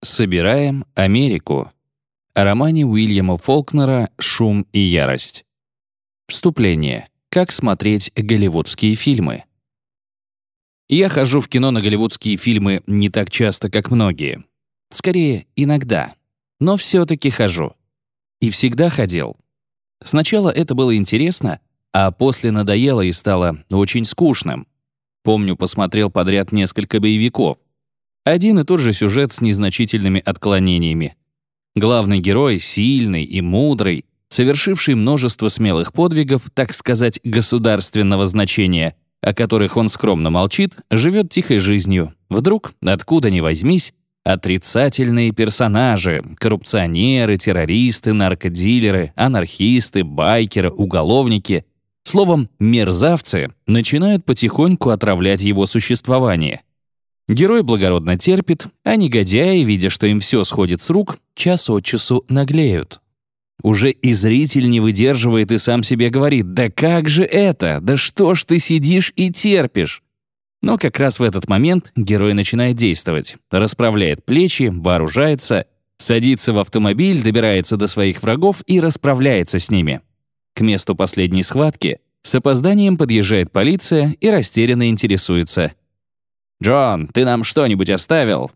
Собираем Америку. О романе Уильяма Фолкнера «Шум и ярость». Вступление. Как смотреть голливудские фильмы? Я хожу в кино на голливудские фильмы не так часто, как многие. Скорее, иногда. Но все-таки хожу. И всегда ходил. Сначала это было интересно, а после надоело и стало очень скучным. Помню, посмотрел подряд несколько боевиков. Один и тот же сюжет с незначительными отклонениями. Главный герой сильный и мудрый, совершивший множество смелых подвигов, так сказать, государственного значения, о которых он скромно молчит, живет тихой жизнью. Вдруг, откуда ни возьмись, отрицательные персонажи, коррупционеры, террористы, наркодилеры, анархисты, байкеры, уголовники, словом, мерзавцы, начинают потихоньку отравлять его существование. Герой благородно терпит, а негодяи, видя, что им все сходит с рук, час от часу наглеют. Уже и зритель не выдерживает и сам себе говорит «Да как же это? Да что ж ты сидишь и терпишь?» Но как раз в этот момент герой начинает действовать, расправляет плечи, вооружается, садится в автомобиль, добирается до своих врагов и расправляется с ними. К месту последней схватки с опозданием подъезжает полиция и растерянно интересуется — «Джон, ты нам что-нибудь оставил?»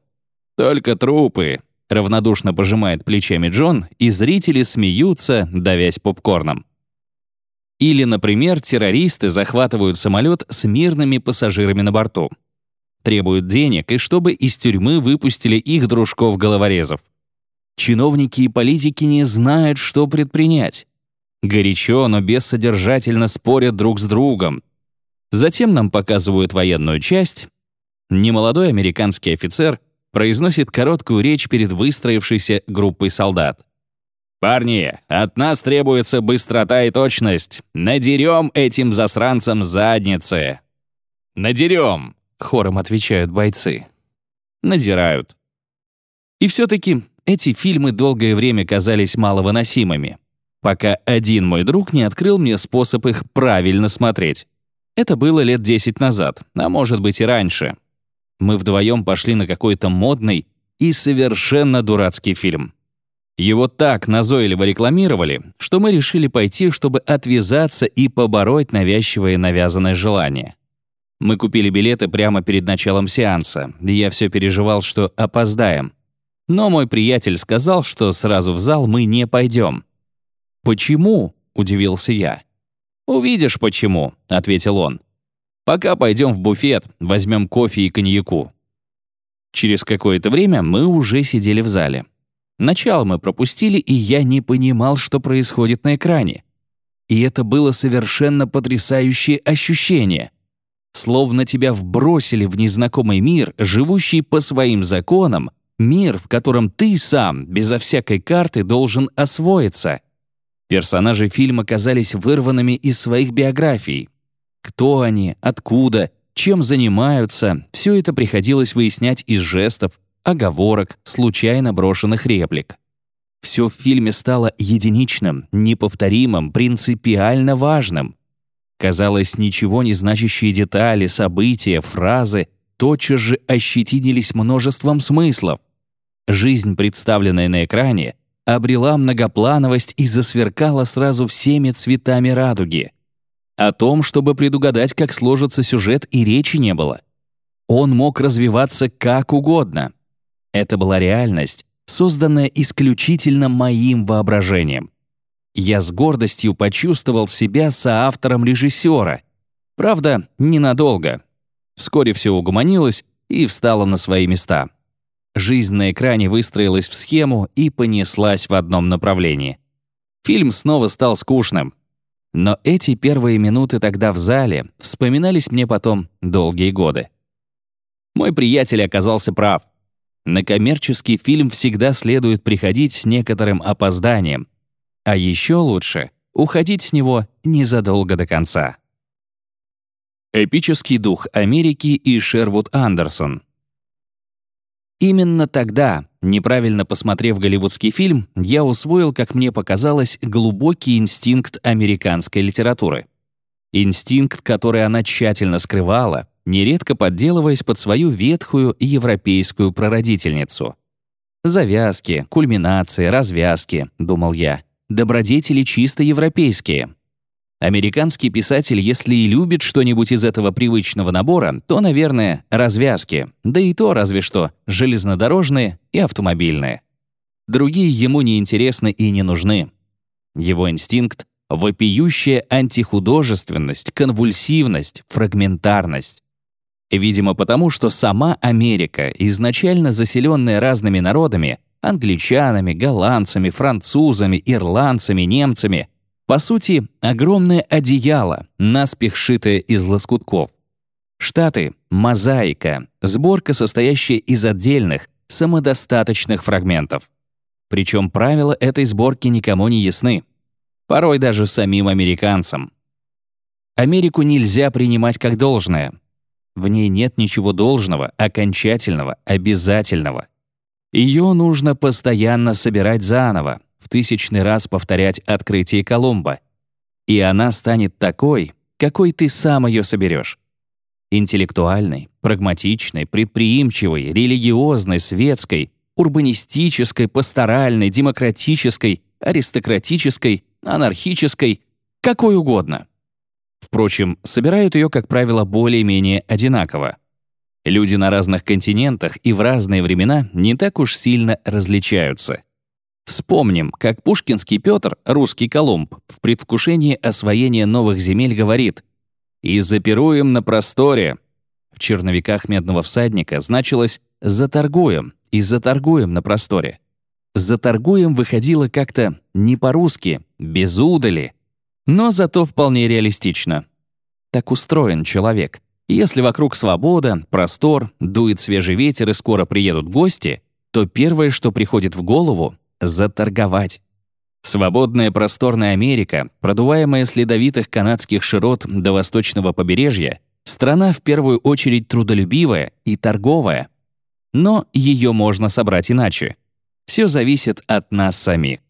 «Только трупы», — равнодушно пожимает плечами Джон, и зрители смеются, давясь попкорном. Или, например, террористы захватывают самолет с мирными пассажирами на борту. Требуют денег, и чтобы из тюрьмы выпустили их дружков-головорезов. Чиновники и политики не знают, что предпринять. Горячо, но бессодержательно спорят друг с другом. Затем нам показывают военную часть, немолодой американский офицер произносит короткую речь перед выстроившейся группой солдат. «Парни, от нас требуется быстрота и точность. Надерем этим засранцам задницы!» «Надерем!» — хором отвечают бойцы. Надирают. И все-таки эти фильмы долгое время казались маловыносимыми, пока один мой друг не открыл мне способ их правильно смотреть. Это было лет 10 назад, а может быть и раньше мы вдвоем пошли на какой-то модный и совершенно дурацкий фильм. Его так назойливо рекламировали, что мы решили пойти, чтобы отвязаться и побороть навязчивое навязанное желание. Мы купили билеты прямо перед началом сеанса, и я все переживал, что опоздаем. Но мой приятель сказал, что сразу в зал мы не пойдем. «Почему?» — удивился я. «Увидишь, почему», — ответил он. Пока пойдем в буфет, возьмем кофе и коньяку». Через какое-то время мы уже сидели в зале. Начало мы пропустили, и я не понимал, что происходит на экране. И это было совершенно потрясающее ощущение. Словно тебя вбросили в незнакомый мир, живущий по своим законам, мир, в котором ты сам, безо всякой карты, должен освоиться. Персонажи фильма казались вырванными из своих биографий, кто они, откуда, чем занимаются, все это приходилось выяснять из жестов, оговорок, случайно брошенных реплик. Все в фильме стало единичным, неповторимым, принципиально важным. Казалось, ничего не значащие детали, события, фразы тотчас же ощетинились множеством смыслов. Жизнь, представленная на экране, обрела многоплановость и засверкала сразу всеми цветами радуги — о том, чтобы предугадать, как сложится сюжет, и речи не было. Он мог развиваться как угодно. Это была реальность, созданная исключительно моим воображением. Я с гордостью почувствовал себя соавтором режиссера. Правда, ненадолго. Вскоре все угомонилось и встало на свои места. Жизнь на экране выстроилась в схему и понеслась в одном направлении. Фильм снова стал скучным, но эти первые минуты тогда в зале вспоминались мне потом долгие годы. Мой приятель оказался прав. На коммерческий фильм всегда следует приходить с некоторым опозданием. А еще лучше — уходить с него незадолго до конца. Эпический дух Америки и Шервуд Андерсон. Именно тогда, неправильно посмотрев голливудский фильм, я усвоил, как мне показалось, глубокий инстинкт американской литературы. Инстинкт, который она тщательно скрывала, нередко подделываясь под свою ветхую европейскую прародительницу. Завязки, кульминации, развязки, думал я. Добродетели чисто европейские. Американский писатель, если и любит что-нибудь из этого привычного набора, то, наверное, развязки, да и то разве что железнодорожные и автомобильные. Другие ему не интересны и не нужны. Его инстинкт — вопиющая антихудожественность, конвульсивность, фрагментарность. Видимо, потому что сама Америка, изначально заселенная разными народами, англичанами, голландцами, французами, ирландцами, немцами, по сути, огромное одеяло, наспех сшитое из лоскутков. Штаты — мозаика, сборка, состоящая из отдельных, самодостаточных фрагментов. Причем правила этой сборки никому не ясны. Порой даже самим американцам. Америку нельзя принимать как должное. В ней нет ничего должного, окончательного, обязательного. Ее нужно постоянно собирать заново, в тысячный раз повторять открытие Колумба. И она станет такой, какой ты сам ее соберешь. Интеллектуальной, прагматичной, предприимчивой, религиозной, светской, урбанистической, пасторальной, демократической, аристократической, анархической, какой угодно. Впрочем, собирают ее, как правило, более-менее одинаково. Люди на разных континентах и в разные времена не так уж сильно различаются. Вспомним, как пушкинский Петр, русский Колумб, в предвкушении освоения новых земель говорит «И запируем на просторе». В черновиках «Медного всадника» значилось «заторгуем» и «заторгуем на просторе». «Заторгуем» выходило как-то не по-русски, без удали, но зато вполне реалистично. Так устроен человек. Если вокруг свобода, простор, дует свежий ветер и скоро приедут гости, то первое, что приходит в голову — заторговать. Свободная просторная Америка, продуваемая с ледовитых канадских широт до восточного побережья, страна в первую очередь трудолюбивая и торговая. Но ее можно собрать иначе. Все зависит от нас самих.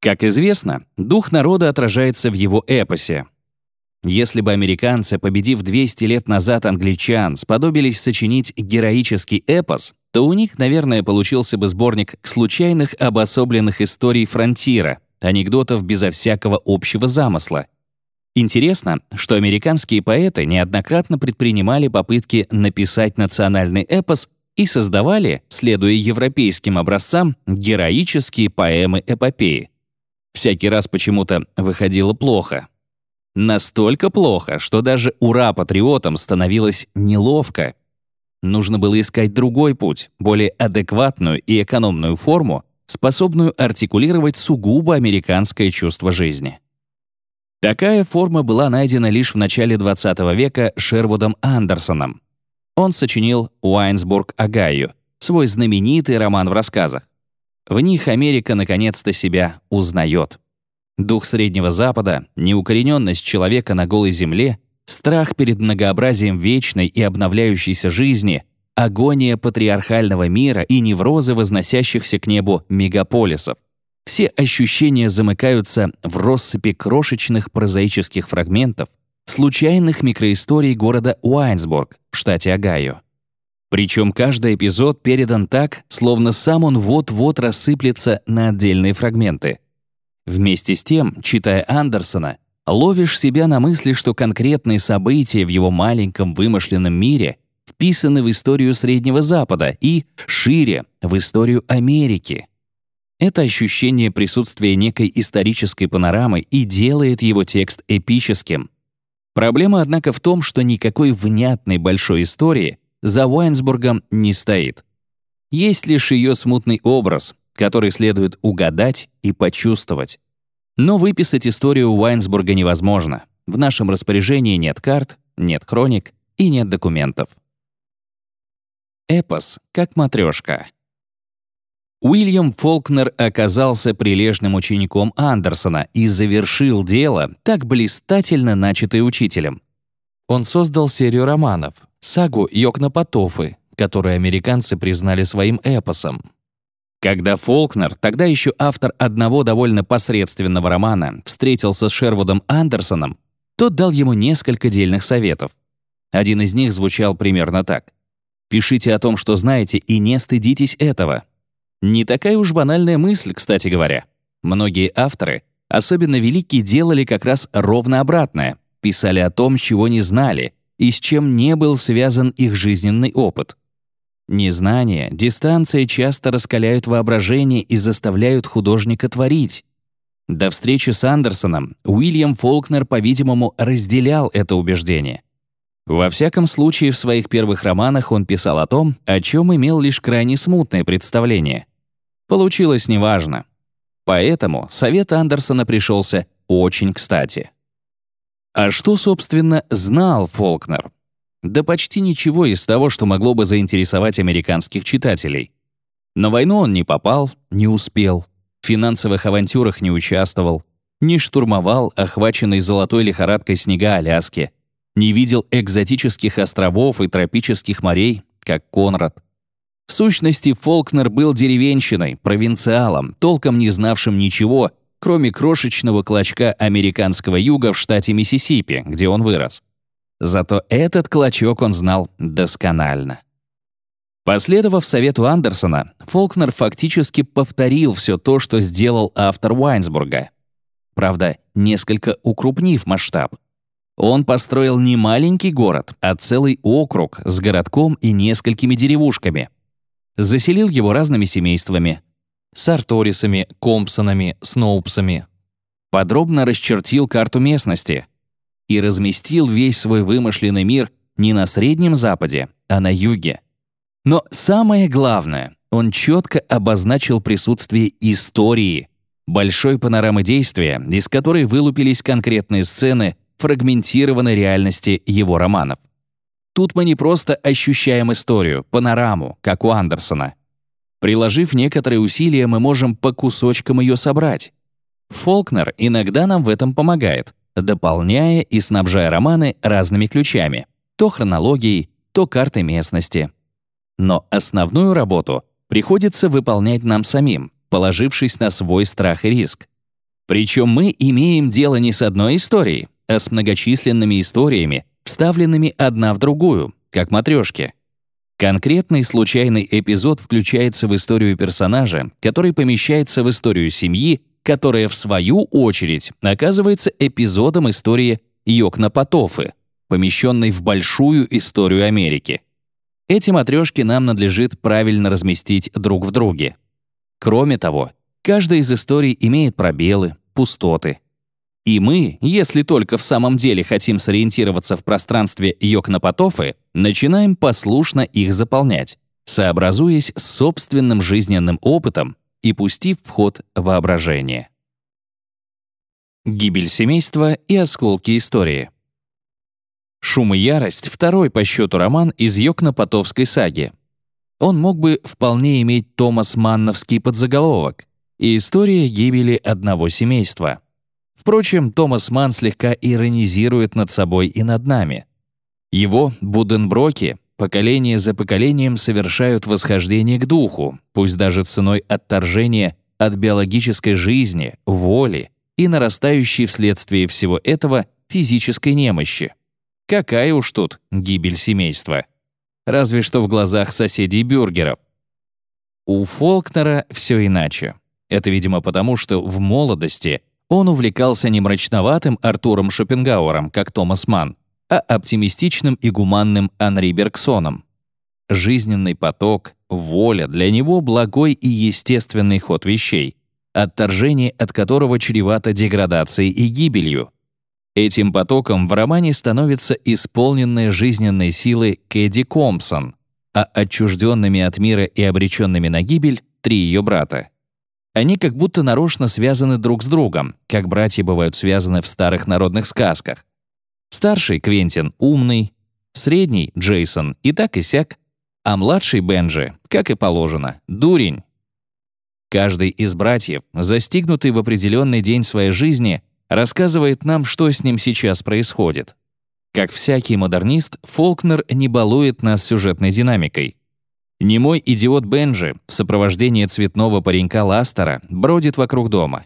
Как известно, дух народа отражается в его эпосе. Если бы американцы, победив 200 лет назад англичан, сподобились сочинить героический эпос, то у них, наверное, получился бы сборник случайных обособленных историй фронтира, анекдотов безо всякого общего замысла. Интересно, что американские поэты неоднократно предпринимали попытки написать национальный эпос и создавали, следуя европейским образцам, героические поэмы-эпопеи. Всякий раз почему-то выходило плохо. Настолько плохо, что даже ура-патриотам становилось неловко. Нужно было искать другой путь, более адекватную и экономную форму, способную артикулировать сугубо американское чувство жизни. Такая форма была найдена лишь в начале XX века Шервудом Андерсоном. Он сочинил «Уайнсбург Агаю», свой знаменитый роман в рассказах. В них Америка наконец-то себя узнает. Дух Среднего Запада, неукорененность человека на голой земле, страх перед многообразием вечной и обновляющейся жизни, агония патриархального мира и неврозы возносящихся к небу мегаполисов. Все ощущения замыкаются в россыпи крошечных прозаических фрагментов, случайных микроисторий города Уайнсбург в штате Огайо. Причем каждый эпизод передан так, словно сам он вот-вот рассыплется на отдельные фрагменты. Вместе с тем, читая Андерсона, ловишь себя на мысли, что конкретные события в его маленьком вымышленном мире вписаны в историю Среднего Запада и, шире, в историю Америки. Это ощущение присутствия некой исторической панорамы и делает его текст эпическим. Проблема, однако, в том, что никакой внятной большой истории — за Уайнсбургом не стоит. Есть лишь ее смутный образ, который следует угадать и почувствовать. Но выписать историю Уайнсбурга невозможно. В нашем распоряжении нет карт, нет хроник и нет документов. Эпос, как матрешка. Уильям Фолкнер оказался прилежным учеником Андерсона и завершил дело, так блистательно начатое учителем. Он создал серию романов, сагу Йокнапотофы, которую американцы признали своим эпосом. Когда Фолкнер, тогда еще автор одного довольно посредственного романа, встретился с Шервудом Андерсоном, тот дал ему несколько дельных советов. Один из них звучал примерно так. «Пишите о том, что знаете, и не стыдитесь этого. Не такая уж банальная мысль, кстати говоря. Многие авторы, особенно великие, делали как раз ровно обратное, писали о том, чего не знали и с чем не был связан их жизненный опыт. Незнание, дистанция часто раскаляют воображение и заставляют художника творить. До встречи с Андерсоном Уильям Фолкнер, по-видимому, разделял это убеждение. Во всяком случае, в своих первых романах он писал о том, о чем имел лишь крайне смутное представление. Получилось неважно. Поэтому совет Андерсона пришелся очень кстати. А что, собственно, знал Фолкнер? Да почти ничего из того, что могло бы заинтересовать американских читателей. На войну он не попал, не успел, в финансовых авантюрах не участвовал, не штурмовал охваченный золотой лихорадкой снега Аляски, не видел экзотических островов и тропических морей, как Конрад. В сущности, Фолкнер был деревенщиной, провинциалом, толком не знавшим ничего, кроме крошечного клочка американского юга в штате Миссисипи, где он вырос. Зато этот клочок он знал досконально. Последовав совету Андерсона, Фолкнер фактически повторил все то, что сделал автор Уайнсбурга. Правда, несколько укрупнив масштаб. Он построил не маленький город, а целый округ с городком и несколькими деревушками. Заселил его разными семействами. С Арторисами, Компсонами, Сноупсами. Подробно расчертил карту местности. И разместил весь свой вымышленный мир не на Среднем Западе, а на Юге. Но самое главное, он четко обозначил присутствие истории, большой панорамы действия, из которой вылупились конкретные сцены фрагментированной реальности его романов. Тут мы не просто ощущаем историю, панораму, как у Андерсона. Приложив некоторые усилия, мы можем по кусочкам ее собрать. Фолкнер иногда нам в этом помогает, дополняя и снабжая романы разными ключами, то хронологией, то картой местности. Но основную работу приходится выполнять нам самим, положившись на свой страх и риск. Причем мы имеем дело не с одной историей, а с многочисленными историями, вставленными одна в другую, как матрешки. Конкретный случайный эпизод включается в историю персонажа, который помещается в историю семьи, которая, в свою очередь, оказывается эпизодом истории Йокна-Потофы, помещенной в большую историю Америки. Эти матрешки нам надлежит правильно разместить друг в друге. Кроме того, каждая из историй имеет пробелы, пустоты, и мы, если только в самом деле хотим сориентироваться в пространстве Йокнопотофы, начинаем послушно их заполнять, сообразуясь с собственным жизненным опытом и пустив в ход воображение. Гибель семейства и осколки истории. «Шум и ярость» — второй по счету роман из Йокнопотовской саги. Он мог бы вполне иметь Томас Манновский подзаголовок и история гибели одного семейства — Впрочем, Томас Ман слегка иронизирует над собой и над нами. Его Буденброки поколение за поколением совершают восхождение к духу, пусть даже ценой отторжения от биологической жизни, воли и нарастающей вследствие всего этого физической немощи. Какая уж тут гибель семейства. Разве что в глазах соседей бюргеров. У Фолкнера все иначе. Это, видимо, потому, что в молодости он увлекался не мрачноватым Артуром Шопенгауэром, как Томас Манн, а оптимистичным и гуманным Анри Бергсоном. Жизненный поток, воля для него благой и естественный ход вещей, отторжение от которого чревато деградацией и гибелью. Этим потоком в романе становится исполненная жизненной силы Кэдди Компсон, а отчужденными от мира и обреченными на гибель — три ее брата. Они как будто нарочно связаны друг с другом, как братья бывают связаны в старых народных сказках. Старший Квентин умный, средний Джейсон и так и сяк, а младший Бенджи, как и положено, дурень. Каждый из братьев, застигнутый в определенный день своей жизни, рассказывает нам, что с ним сейчас происходит. Как всякий модернист, Фолкнер не балует нас сюжетной динамикой. Немой идиот Бенджи в сопровождении цветного паренька Ластера бродит вокруг дома.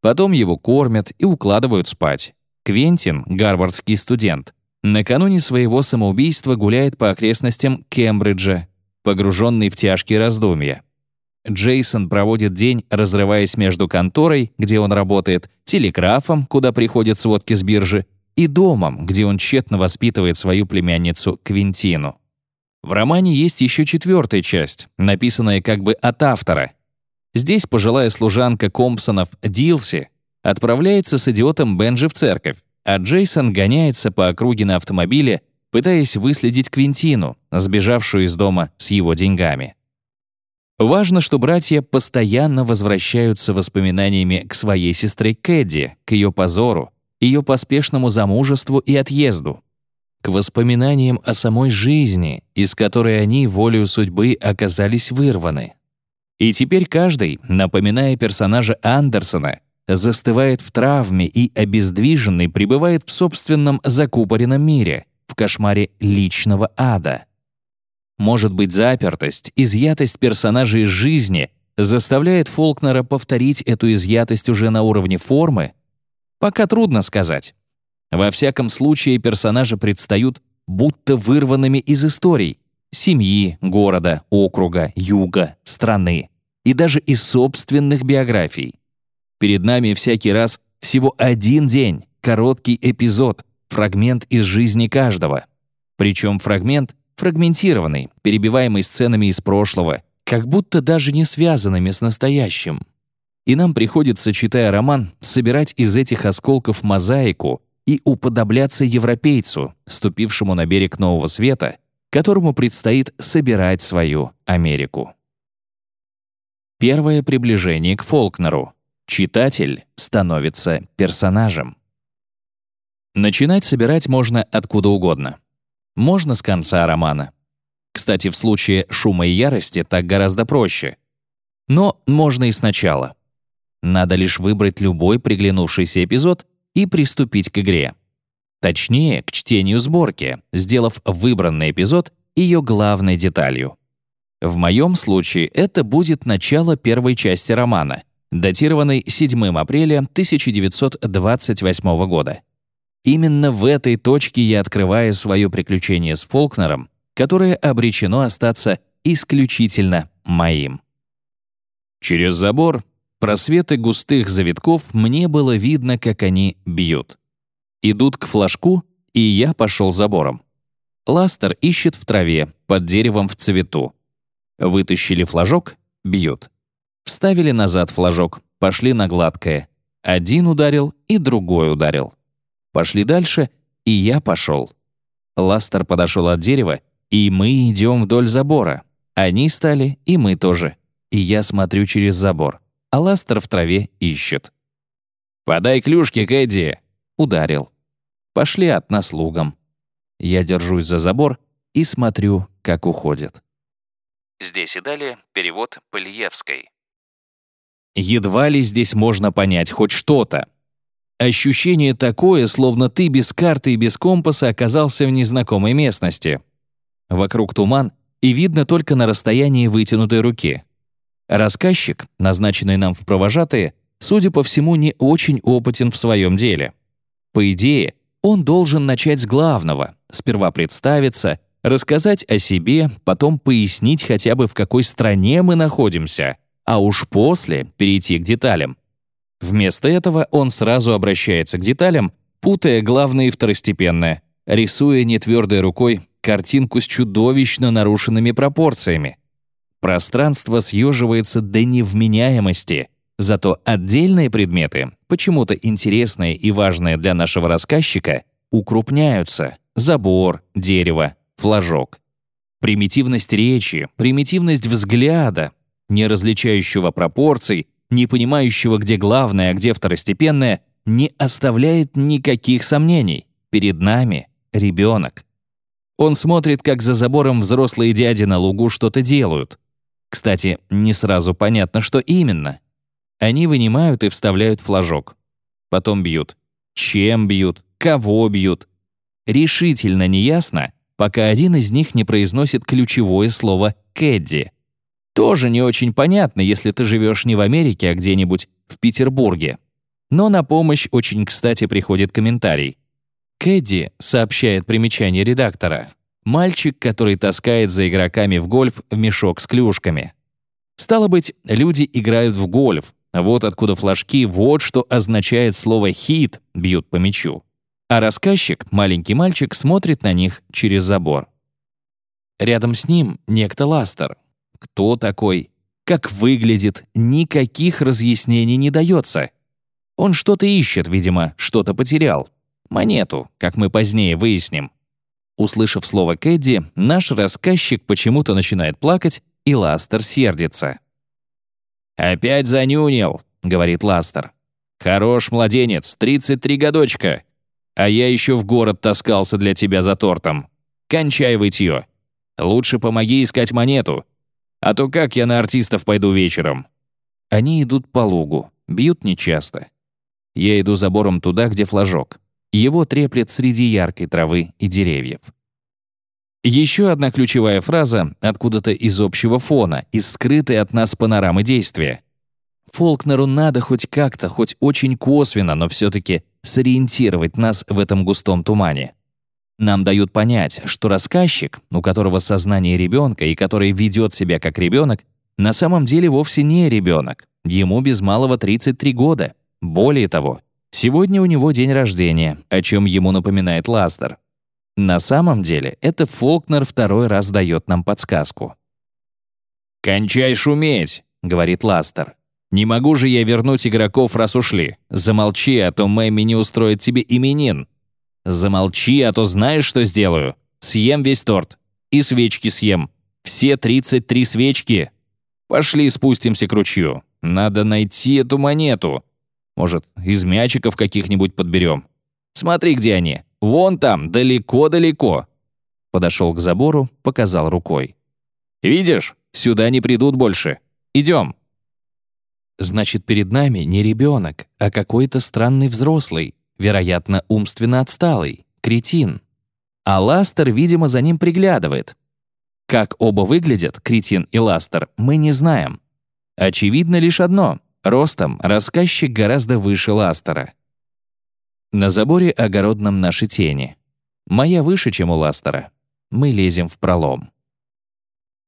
Потом его кормят и укладывают спать. Квентин, гарвардский студент, накануне своего самоубийства гуляет по окрестностям Кембриджа, погруженный в тяжкие раздумья. Джейсон проводит день, разрываясь между конторой, где он работает, телеграфом, куда приходят сводки с биржи, и домом, где он тщетно воспитывает свою племянницу Квинтину. В романе есть еще четвертая часть, написанная как бы от автора. Здесь пожилая служанка Компсонов Дилси отправляется с идиотом Бенджи в церковь, а Джейсон гоняется по округе на автомобиле, пытаясь выследить Квинтину, сбежавшую из дома с его деньгами. Важно, что братья постоянно возвращаются воспоминаниями к своей сестре Кэдди, к ее позору, ее поспешному замужеству и отъезду, к воспоминаниям о самой жизни, из которой они волею судьбы оказались вырваны. И теперь каждый, напоминая персонажа Андерсона, застывает в травме и обездвиженный пребывает в собственном закупоренном мире, в кошмаре личного ада. Может быть, запертость, изъятость персонажа из жизни заставляет Фолкнера повторить эту изъятость уже на уровне формы? Пока трудно сказать. Во всяком случае, персонажи предстают будто вырванными из историй, семьи, города, округа, юга, страны и даже из собственных биографий. Перед нами всякий раз всего один день, короткий эпизод, фрагмент из жизни каждого. Причем фрагмент фрагментированный, перебиваемый сценами из прошлого, как будто даже не связанными с настоящим. И нам приходится, читая роман, собирать из этих осколков мозаику и уподобляться европейцу, ступившему на берег Нового Света, которому предстоит собирать свою Америку. Первое приближение к Фолкнеру. Читатель становится персонажем. Начинать собирать можно откуда угодно. Можно с конца романа. Кстати, в случае «Шума и ярости» так гораздо проще. Но можно и сначала. Надо лишь выбрать любой приглянувшийся эпизод и приступить к игре. Точнее, к чтению сборки, сделав выбранный эпизод ее главной деталью. В моем случае это будет начало первой части романа, датированной 7 апреля 1928 года. Именно в этой точке я открываю свое приключение с Фолкнером, которое обречено остаться исключительно моим. Через забор просветы густых завитков мне было видно, как они бьют. Идут к флажку, и я пошел забором. Ластер ищет в траве, под деревом в цвету. Вытащили флажок — бьют. Вставили назад флажок, пошли на гладкое. Один ударил и другой ударил. Пошли дальше, и я пошел. Ластер подошел от дерева, и мы идем вдоль забора. Они стали, и мы тоже. И я смотрю через забор, а Ластер в траве ищет. «Подай клюшки, Кэдди!» Ударил. Пошли от нас лугом. Я держусь за забор и смотрю, как уходит. Здесь и далее перевод Полиевской. Едва ли здесь можно понять хоть что-то. Ощущение такое, словно ты без карты и без компаса оказался в незнакомой местности. Вокруг туман, и видно только на расстоянии вытянутой руки. Рассказчик, назначенный нам в провожатые, судя по всему, не очень опытен в своем деле. По идее, он должен начать с главного, сперва представиться, рассказать о себе, потом пояснить хотя бы в какой стране мы находимся, а уж после перейти к деталям. Вместо этого он сразу обращается к деталям, путая главное и второстепенное, рисуя нетвердой рукой картинку с чудовищно нарушенными пропорциями. Пространство съеживается до невменяемости, зато отдельные предметы, почему-то интересные и важные для нашего рассказчика, укрупняются — забор, дерево, флажок. Примитивность речи, примитивность взгляда, не различающего пропорций — не понимающего, где главное, а где второстепенное, не оставляет никаких сомнений. Перед нами ребенок. Он смотрит, как за забором взрослые дяди на лугу что-то делают. Кстати, не сразу понятно, что именно. Они вынимают и вставляют флажок. Потом бьют. Чем бьют? Кого бьют? Решительно неясно, пока один из них не произносит ключевое слово «Кэдди». Тоже не очень понятно, если ты живешь не в Америке, а где-нибудь в Петербурге. Но на помощь очень кстати приходит комментарий. Кэдди сообщает примечание редактора. Мальчик, который таскает за игроками в гольф в мешок с клюшками. Стало быть, люди играют в гольф. Вот откуда флажки, вот что означает слово «хит» бьют по мячу. А рассказчик, маленький мальчик, смотрит на них через забор. Рядом с ним некто Ластер. Кто такой? Как выглядит? Никаких разъяснений не дается. Он что-то ищет, видимо, что-то потерял. Монету, как мы позднее выясним. Услышав слово «Кэдди», наш рассказчик почему-то начинает плакать, и Ластер сердится. «Опять занюнил», — говорит Ластер. «Хорош, младенец, 33 годочка. А я еще в город таскался для тебя за тортом. Кончай вытье. Лучше помоги искать монету. А то как я на артистов пойду вечером?» Они идут по лугу, бьют нечасто. Я иду забором туда, где флажок. Его треплет среди яркой травы и деревьев. Еще одна ключевая фраза откуда-то из общего фона, из скрытой от нас панорамы действия. Фолкнеру надо хоть как-то, хоть очень косвенно, но все-таки сориентировать нас в этом густом тумане. Нам дают понять, что рассказчик, у которого сознание ребенка и который ведет себя как ребенок, на самом деле вовсе не ребенок. Ему без малого 33 года. Более того, сегодня у него день рождения, о чем ему напоминает Ластер. На самом деле, это Фолкнер второй раз дает нам подсказку. «Кончай шуметь», — говорит Ластер. «Не могу же я вернуть игроков, раз ушли. Замолчи, а то Мэмми не устроит тебе именин. Замолчи, а то знаешь, что сделаю. Съем весь торт. И свечки съем. Все 33 свечки. Пошли спустимся к ручью. Надо найти эту монету. Может, из мячиков каких-нибудь подберем. Смотри, где они. Вон там, далеко-далеко». Подошел к забору, показал рукой. «Видишь, сюда не придут больше. Идем». Значит, перед нами не ребенок, а какой-то странный взрослый, вероятно, умственно отсталый, кретин. А Ластер, видимо, за ним приглядывает. Как оба выглядят, кретин и Ластер, мы не знаем. Очевидно лишь одно — ростом рассказчик гораздо выше Ластера. На заборе огородном наши тени. Моя выше, чем у Ластера. Мы лезем в пролом.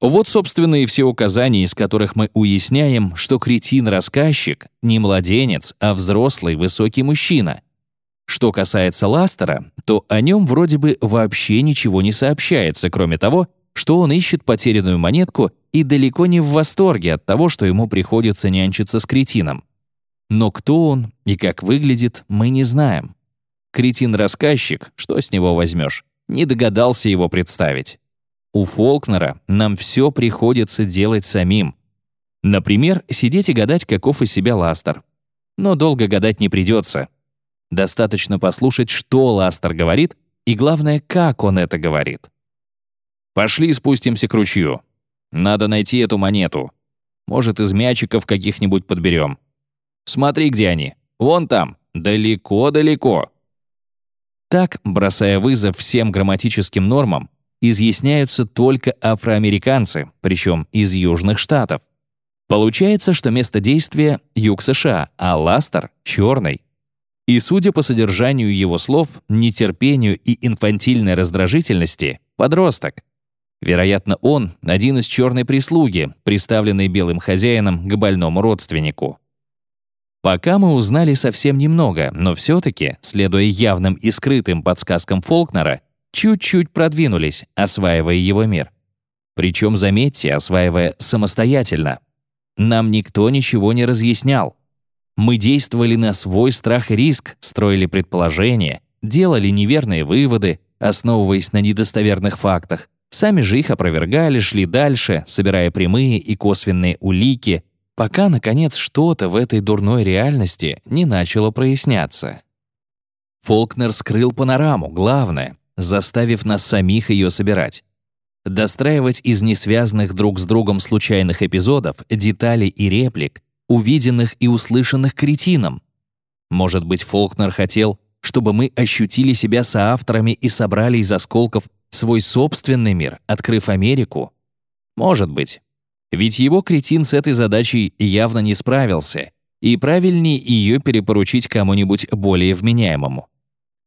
Вот, собственно, и все указания, из которых мы уясняем, что кретин-рассказчик не младенец, а взрослый высокий мужчина. Что касается Ластера, то о нем вроде бы вообще ничего не сообщается, кроме того, что он ищет потерянную монетку и далеко не в восторге от того, что ему приходится нянчиться с кретином. Но кто он и как выглядит, мы не знаем. Кретин-рассказчик, что с него возьмешь, не догадался его представить. У Фолкнера нам все приходится делать самим. Например, сидеть и гадать, каков из себя Ластер. Но долго гадать не придется. Достаточно послушать, что Ластер говорит, и главное, как он это говорит. «Пошли спустимся к ручью. Надо найти эту монету. Может, из мячиков каких-нибудь подберем. Смотри, где они. Вон там. Далеко-далеко». Так, бросая вызов всем грамматическим нормам, изъясняются только афроамериканцы, причем из Южных Штатов. Получается, что место действия — юг США, а Ластер — черный. И судя по содержанию его слов, нетерпению и инфантильной раздражительности — подросток. Вероятно, он — один из черной прислуги, приставленный белым хозяином к больному родственнику. Пока мы узнали совсем немного, но все-таки, следуя явным и скрытым подсказкам Фолкнера, чуть-чуть продвинулись, осваивая его мир. Причем, заметьте, осваивая самостоятельно. Нам никто ничего не разъяснял. Мы действовали на свой страх и риск, строили предположения, делали неверные выводы, основываясь на недостоверных фактах, сами же их опровергали, шли дальше, собирая прямые и косвенные улики, пока, наконец, что-то в этой дурной реальности не начало проясняться. Фолкнер скрыл панораму, главное, заставив нас самих ее собирать. Достраивать из несвязанных друг с другом случайных эпизодов детали и реплик, увиденных и услышанных кретином. Может быть, Фолкнер хотел, чтобы мы ощутили себя соавторами и собрали из осколков свой собственный мир, открыв Америку? Может быть. Ведь его кретин с этой задачей явно не справился, и правильнее ее перепоручить кому-нибудь более вменяемому.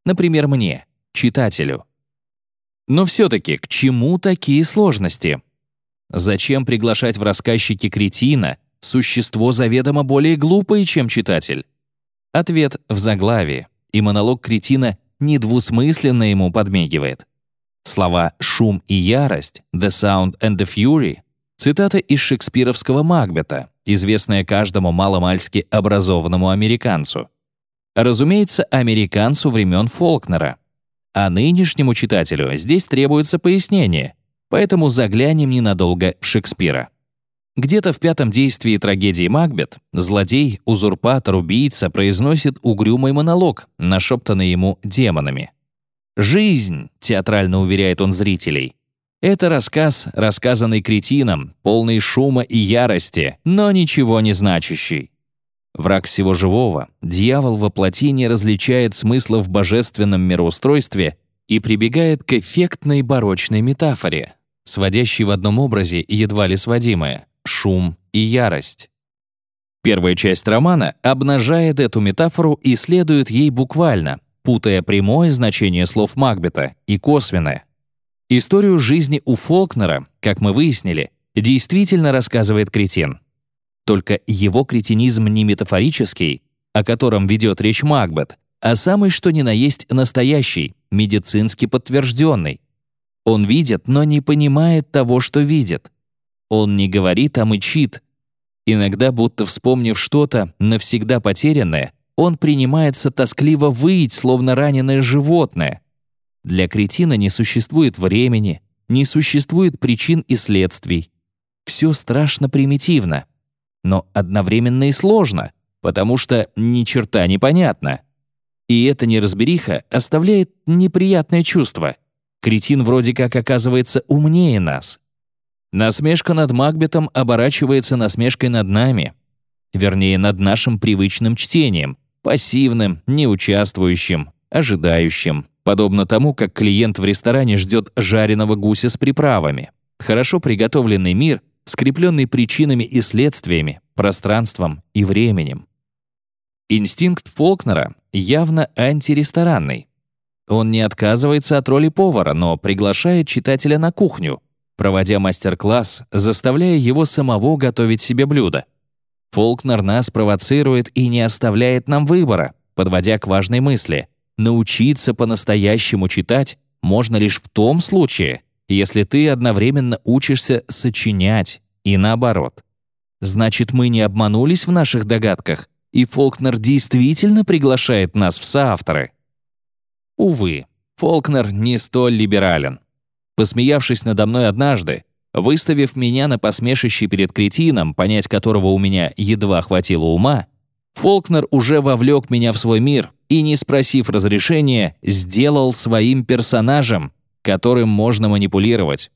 Например, мне, читателю. Но все-таки к чему такие сложности? Зачем приглашать в рассказчики кретина, существо заведомо более глупое, чем читатель? Ответ в заглавии, и монолог кретина недвусмысленно ему подмигивает. Слова «шум и ярость», «the sound and the fury» — цитата из шекспировского Макбета, известная каждому маломальски образованному американцу. Разумеется, американцу времен Фолкнера. А нынешнему читателю здесь требуется пояснение, поэтому заглянем ненадолго в Шекспира. Где-то в пятом действии трагедии «Макбет» злодей, узурпатор, убийца произносит угрюмый монолог, нашептанный ему демонами. «Жизнь», — театрально уверяет он зрителей, — это рассказ, рассказанный кретином, полный шума и ярости, но ничего не значащий. Враг всего живого, дьявол во плоти не различает смысла в божественном мироустройстве и прибегает к эффектной барочной метафоре, сводящей в одном образе едва ли сводимое — шум и ярость. Первая часть романа обнажает эту метафору и следует ей буквально, путая прямое значение слов Макбета и косвенное. Историю жизни у Фолкнера, как мы выяснили, действительно рассказывает кретин. Только его кретинизм не метафорический, о котором ведет речь Макбет, а самый что ни на есть настоящий, медицински подтвержденный. Он видит, но не понимает того, что видит. Он не говорит, а мычит. Иногда, будто вспомнив что-то навсегда потерянное, он принимается тоскливо выть, словно раненое животное. Для кретина не существует времени, не существует причин и следствий. Все страшно примитивно — но одновременно и сложно, потому что ни черта непонятно. И эта неразбериха оставляет неприятное чувство. Кретин вроде как оказывается умнее нас. Насмешка над Макбетом оборачивается насмешкой над нами. Вернее, над нашим привычным чтением, пассивным, неучаствующим, ожидающим, подобно тому, как клиент в ресторане ждет жареного гуся с приправами. Хорошо приготовленный мир — скрепленный причинами и следствиями, пространством и временем. Инстинкт Фолкнера явно антиресторанный. Он не отказывается от роли повара, но приглашает читателя на кухню, проводя мастер-класс, заставляя его самого готовить себе блюдо. Фолкнер нас провоцирует и не оставляет нам выбора, подводя к важной мысли. Научиться по-настоящему читать можно лишь в том случае, если ты одновременно учишься сочинять и наоборот. Значит, мы не обманулись в наших догадках, и Фолкнер действительно приглашает нас в соавторы. Увы, Фолкнер не столь либерален. Посмеявшись надо мной однажды, выставив меня на посмешище перед кретином, понять которого у меня едва хватило ума, Фолкнер уже вовлек меня в свой мир и, не спросив разрешения, сделал своим персонажем, которым можно манипулировать.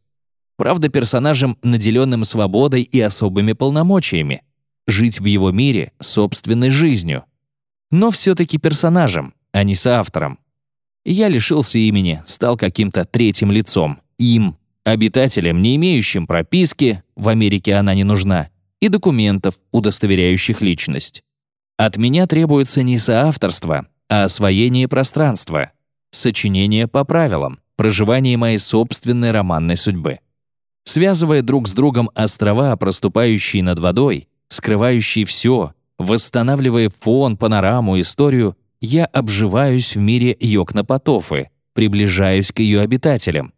Правда, персонажем, наделенным свободой и особыми полномочиями. Жить в его мире собственной жизнью. Но все-таки персонажем, а не соавтором. Я лишился имени, стал каким-то третьим лицом. Им, обитателем, не имеющим прописки, в Америке она не нужна, и документов, удостоверяющих личность. От меня требуется не соавторство, а освоение пространства, сочинение по правилам, проживание моей собственной романной судьбы. Связывая друг с другом острова, проступающие над водой, скрывающие все, восстанавливая фон, панораму, историю, я обживаюсь в мире Йокнапотофы, приближаюсь к ее обитателям.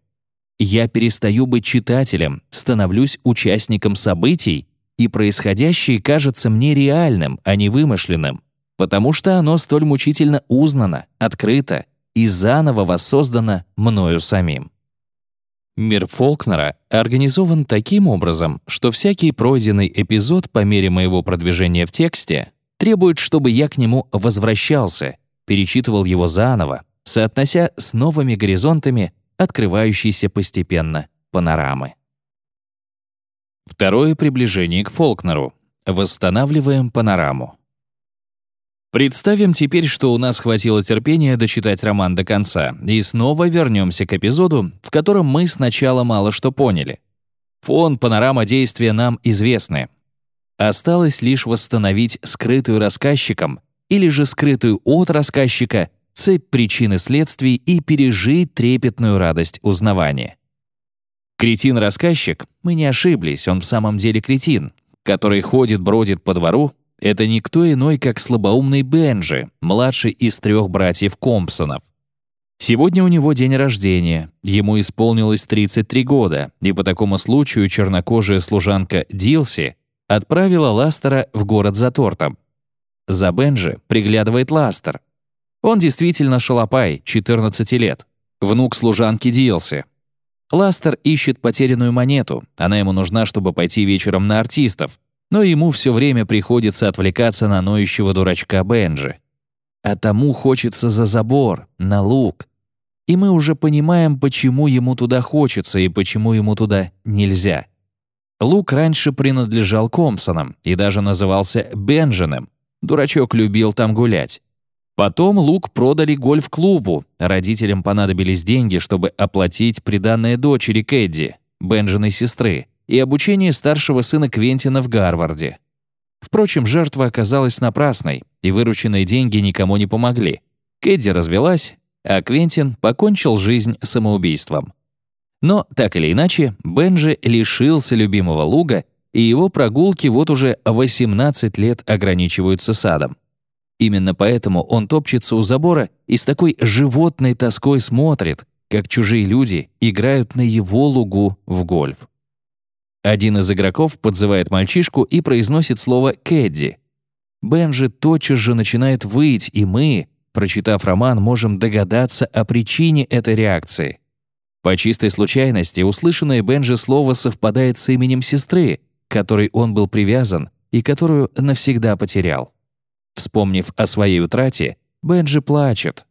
Я перестаю быть читателем, становлюсь участником событий, и происходящее кажется мне реальным, а не вымышленным, потому что оно столь мучительно узнано, открыто, и заново воссоздана мною самим. Мир Фолкнера организован таким образом, что всякий пройденный эпизод по мере моего продвижения в тексте требует, чтобы я к нему возвращался, перечитывал его заново, соотнося с новыми горизонтами, открывающиеся постепенно панорамы. Второе приближение к Фолкнеру. Восстанавливаем панораму. Представим теперь, что у нас хватило терпения дочитать роман до конца, и снова вернемся к эпизоду, в котором мы сначала мало что поняли. Фон, панорама действия нам известны. Осталось лишь восстановить скрытую рассказчиком или же скрытую от рассказчика цепь причин и следствий и пережить трепетную радость узнавания. Кретин-рассказчик, мы не ошиблись, он в самом деле кретин, который ходит-бродит по двору, это никто иной, как слабоумный Бенджи, младший из трех братьев Компсонов. Сегодня у него день рождения, ему исполнилось 33 года, и по такому случаю чернокожая служанка Дилси отправила Ластера в город за тортом. За Бенджи приглядывает Ластер. Он действительно шалопай, 14 лет, внук служанки Дилси. Ластер ищет потерянную монету, она ему нужна, чтобы пойти вечером на артистов, но ему все время приходится отвлекаться на ноющего дурачка Бенджи. А тому хочется за забор, на луг, и мы уже понимаем, почему ему туда хочется и почему ему туда нельзя. Лук раньше принадлежал Компсонам и даже назывался Бенджином. Дурачок любил там гулять. Потом Лук продали гольф-клубу. Родителям понадобились деньги, чтобы оплатить приданное дочери Кэдди, Бенджиной сестры, и обучение старшего сына Квентина в Гарварде. Впрочем, жертва оказалась напрасной, и вырученные деньги никому не помогли. Кэдди развелась, а Квентин покончил жизнь самоубийством. Но, так или иначе, Бенджи лишился любимого луга, и его прогулки вот уже 18 лет ограничиваются садом. Именно поэтому он топчется у забора и с такой животной тоской смотрит, как чужие люди играют на его лугу в гольф. Один из игроков подзывает мальчишку и произносит слово «Кэдди». Бенджи тотчас же начинает выть, и мы, Прочитав роман, можем догадаться о причине этой реакции. По чистой случайности услышанное Бенджи слово совпадает с именем сестры, к которой он был привязан и которую навсегда потерял. Вспомнив о своей утрате, Бенджи плачет.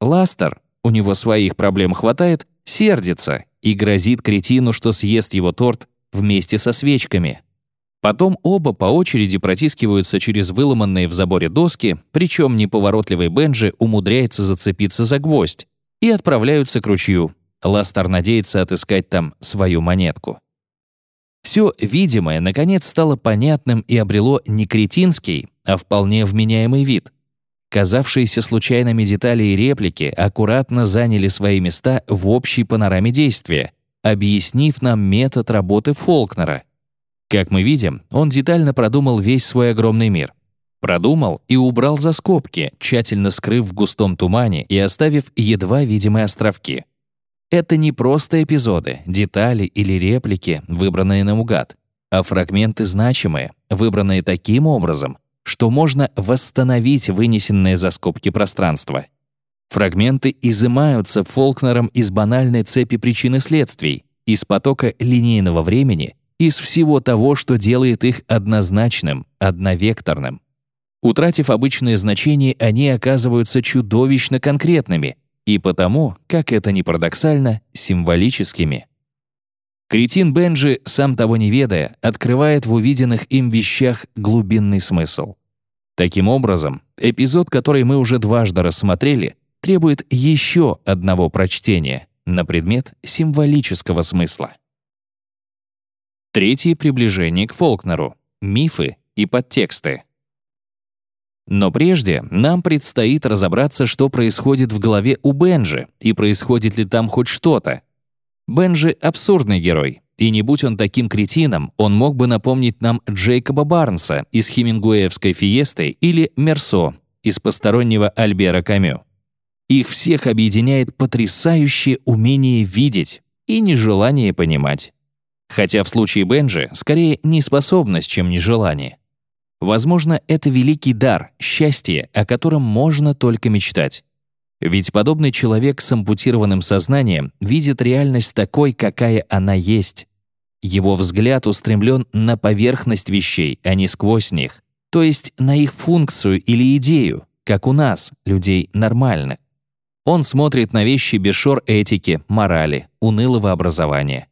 Ластер, у него своих проблем хватает, сердится и грозит кретину, что съест его торт вместе со свечками. Потом оба по очереди протискиваются через выломанные в заборе доски, причем неповоротливый Бенджи умудряется зацепиться за гвоздь, и отправляются к ручью. Ластер надеется отыскать там свою монетку. Все видимое, наконец, стало понятным и обрело не кретинский, а вполне вменяемый вид. Казавшиеся случайными детали и реплики аккуратно заняли свои места в общей панораме действия, объяснив нам метод работы Фолкнера — как мы видим, он детально продумал весь свой огромный мир. Продумал и убрал за скобки, тщательно скрыв в густом тумане и оставив едва видимые островки. Это не просто эпизоды, детали или реплики, выбранные наугад, а фрагменты значимые, выбранные таким образом, что можно восстановить вынесенное за скобки пространство. Фрагменты изымаются Фолкнером из банальной цепи причин и следствий, из потока линейного времени из всего того, что делает их однозначным, одновекторным. Утратив обычные значения, они оказываются чудовищно конкретными и потому, как это ни парадоксально, символическими. Кретин Бенджи, сам того не ведая, открывает в увиденных им вещах глубинный смысл. Таким образом, эпизод, который мы уже дважды рассмотрели, требует еще одного прочтения на предмет символического смысла. Третье приближение к Фолкнеру — мифы и подтексты. Но прежде нам предстоит разобраться, что происходит в голове у Бенджи и происходит ли там хоть что-то. Бенджи — абсурдный герой, и не будь он таким кретином, он мог бы напомнить нам Джейкоба Барнса из Хемингуэевской «Фиесты» или Мерсо из постороннего Альбера Камю. Их всех объединяет потрясающее умение видеть и нежелание понимать. Хотя в случае Бенджи скорее неспособность, чем нежелание. Возможно, это великий дар, счастье, о котором можно только мечтать. Ведь подобный человек с ампутированным сознанием видит реальность такой, какая она есть. Его взгляд устремлен на поверхность вещей, а не сквозь них, то есть на их функцию или идею, как у нас, людей нормальных. Он смотрит на вещи без шор этики, морали, унылого образования.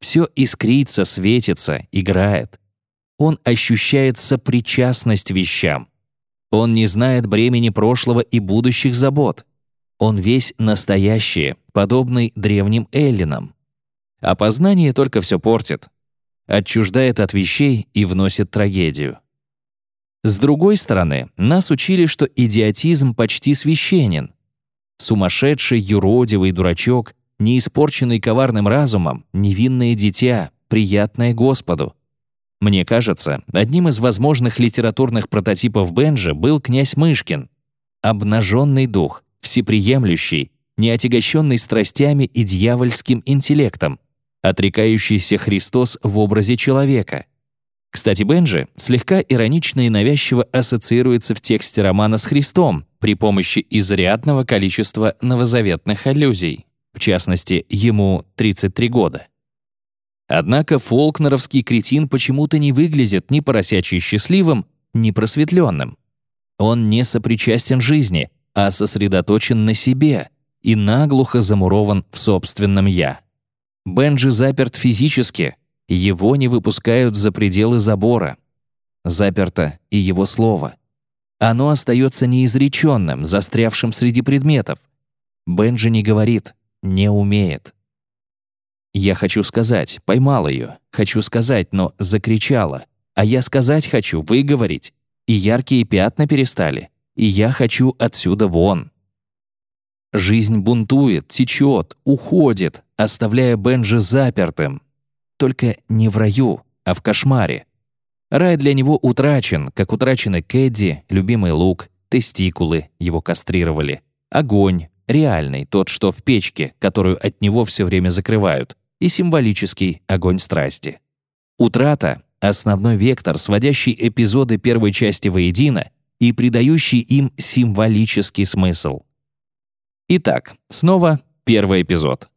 Все искрится, светится, играет. Он ощущает сопричастность вещам. Он не знает бремени прошлого и будущих забот. Он весь настоящее, подобный древним эллинам. А познание только все портит. Отчуждает от вещей и вносит трагедию. С другой стороны, нас учили, что идиотизм почти священен. Сумасшедший, юродивый дурачок не испорченный коварным разумом, невинное дитя, приятное Господу. Мне кажется, одним из возможных литературных прототипов Бенджи был князь Мышкин. Обнаженный дух, всеприемлющий, не отягощенный страстями и дьявольским интеллектом, отрекающийся Христос в образе человека. Кстати, Бенджи слегка иронично и навязчиво ассоциируется в тексте романа с Христом при помощи изрядного количества новозаветных аллюзий. В частности, ему 33 года. Однако фолкнеровский кретин почему-то не выглядит ни поросячий счастливым, ни просветленным. Он не сопричастен жизни, а сосредоточен на себе и наглухо замурован в собственном «я». Бенджи заперт физически, его не выпускают за пределы забора. Заперто и его слово. Оно остается неизреченным, застрявшим среди предметов. Бенджи не говорит, не умеет. Я хочу сказать, поймал ее, хочу сказать, но закричала. А я сказать хочу, выговорить. И яркие пятна перестали. И я хочу отсюда вон. Жизнь бунтует, течет, уходит, оставляя Бенджи запертым. Только не в раю, а в кошмаре. Рай для него утрачен, как утрачены Кэдди, любимый лук, тестикулы, его кастрировали, огонь, реальный, тот, что в печке, которую от него все время закрывают, и символический огонь страсти. Утрата — основной вектор, сводящий эпизоды первой части воедино и придающий им символический смысл. Итак, снова первый эпизод.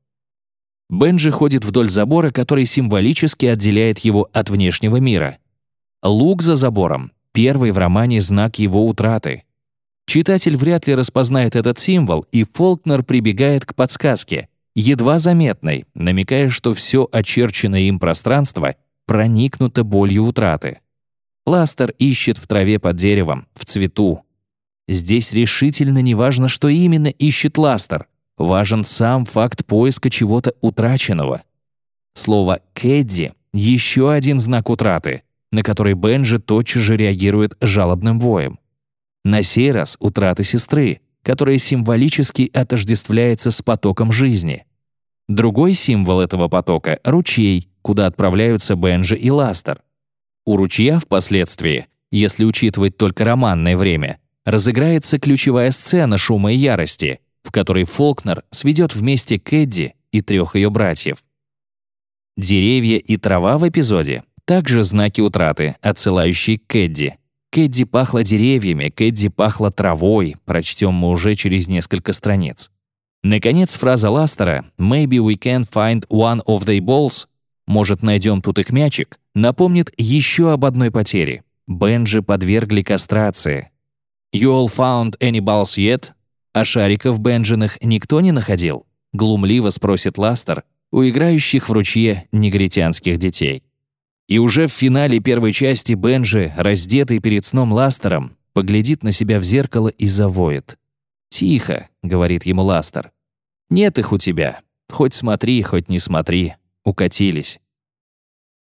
Бенджи ходит вдоль забора, который символически отделяет его от внешнего мира. Лук за забором — первый в романе знак его утраты. Читатель вряд ли распознает этот символ, и Фолкнер прибегает к подсказке — едва заметной, намекая, что все очерченное им пространство проникнуто болью утраты. Ластер ищет в траве под деревом, в цвету. Здесь решительно не важно, что именно ищет Ластер. Важен сам факт поиска чего-то утраченного. Слово «кэдди» — еще один знак утраты, на который Бенджи тотчас же реагирует жалобным воем. На сей раз утрата сестры, которая символически отождествляется с потоком жизни. Другой символ этого потока — ручей, куда отправляются Бенджи и Ластер. У ручья впоследствии, если учитывать только романное время, разыграется ключевая сцена шума и ярости, в которой Фолкнер сведет вместе Кэдди и трех ее братьев. Деревья и трава в эпизоде — также знаки утраты, отсылающие к Кэдди, Кэдди пахло деревьями, Кэдди пахло травой, прочтем мы уже через несколько страниц. Наконец, фраза Ластера «Maybe we can find one of the balls» «Может, найдем тут их мячик» напомнит еще об одной потере. Бенджи подвергли кастрации. «You all found any balls yet?» А шариков Бенджиных никто не находил? Глумливо спросит Ластер у играющих в ручье негритянских детей. И уже в финале первой части Бенджи, раздетый перед сном Ластером, поглядит на себя в зеркало и завоет. «Тихо», — говорит ему Ластер. «Нет их у тебя. Хоть смотри, хоть не смотри. Укатились».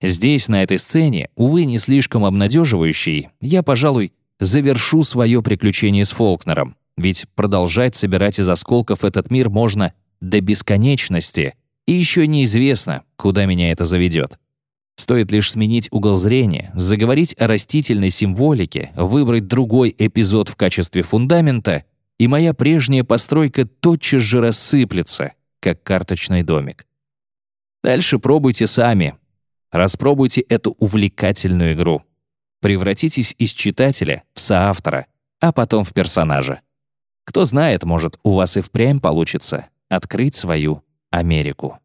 Здесь, на этой сцене, увы, не слишком обнадеживающей, я, пожалуй, завершу свое приключение с Фолкнером, ведь продолжать собирать из осколков этот мир можно до бесконечности, и еще неизвестно, куда меня это заведет. Стоит лишь сменить угол зрения, заговорить о растительной символике, выбрать другой эпизод в качестве фундамента, и моя прежняя постройка тотчас же рассыплется, как карточный домик. Дальше пробуйте сами. Распробуйте эту увлекательную игру. Превратитесь из читателя в соавтора, а потом в персонажа. Кто знает, может, у вас и впрямь получится открыть свою Америку.